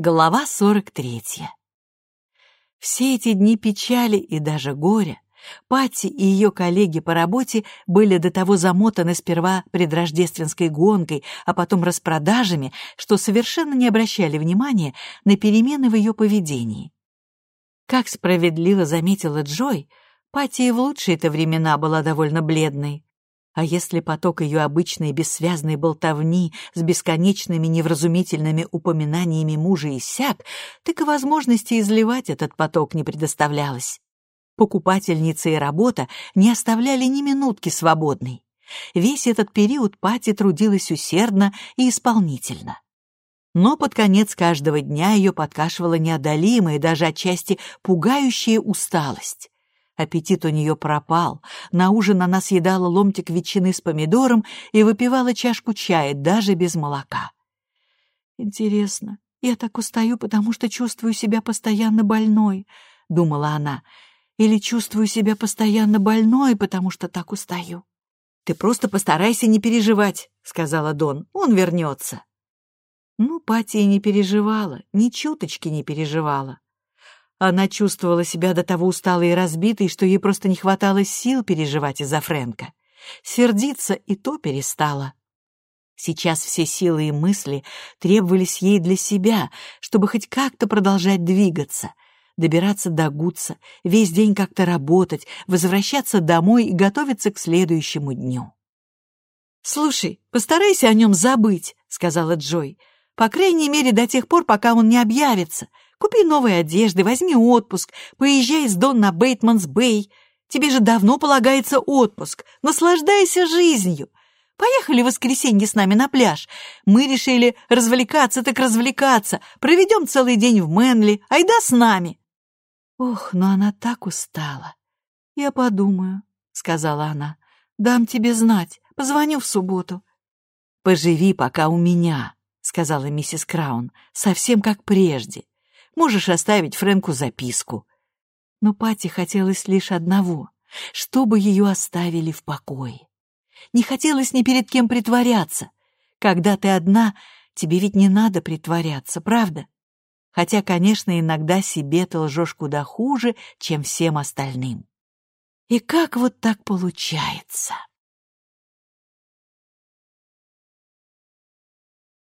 Глава 43. Все эти дни печали и даже горя Патти и ее коллеги по работе были до того замотаны сперва предрождественской гонкой, а потом распродажами, что совершенно не обращали внимания на перемены в ее поведении. Как справедливо заметила Джой, Патти и в лучшие-то времена была довольно бледной. А если поток ее обычной бессвязной болтовни с бесконечными невразумительными упоминаниями мужа иссяк, так и возможности изливать этот поток не предоставлялось. Покупательница и работа не оставляли ни минутки свободной. Весь этот период Пати трудилась усердно и исполнительно. Но под конец каждого дня ее подкашивала неодолимая, даже отчасти пугающая усталость. Аппетит у нее пропал. На ужин она съедала ломтик ветчины с помидором и выпивала чашку чая, даже без молока. «Интересно, я так устаю, потому что чувствую себя постоянно больной», — думала она. «Или чувствую себя постоянно больной, потому что так устаю». «Ты просто постарайся не переживать», — сказала Дон. «Он вернется». Ну, Патия не переживала, ни чуточки не переживала. Она чувствовала себя до того усталой и разбитой, что ей просто не хватало сил переживать из-за Фрэнка. Сердиться и то перестала. Сейчас все силы и мысли требовались ей для себя, чтобы хоть как-то продолжать двигаться, добираться до Гудса, весь день как-то работать, возвращаться домой и готовиться к следующему дню. «Слушай, постарайся о нем забыть», — сказала Джой. «По крайней мере, до тех пор, пока он не объявится. Купи новые одежды, возьми отпуск, поезжай с Дон на Бейтманс-Бэй. Тебе же давно полагается отпуск. Наслаждайся жизнью. Поехали в воскресенье с нами на пляж. Мы решили развлекаться так развлекаться. Проведем целый день в Мэнли. Айда с нами. Ох, но она так устала. Я подумаю, сказала она. Дам тебе знать. Позвоню в субботу. Поживи пока у меня, сказала миссис Краун, совсем как прежде. Можешь оставить Фрэнку записку». Но Пати хотелось лишь одного — чтобы ее оставили в покое. Не хотелось ни перед кем притворяться. Когда ты одна, тебе ведь не надо притворяться, правда? Хотя, конечно, иногда себе ты лжешь куда хуже, чем всем остальным. И как вот так получается?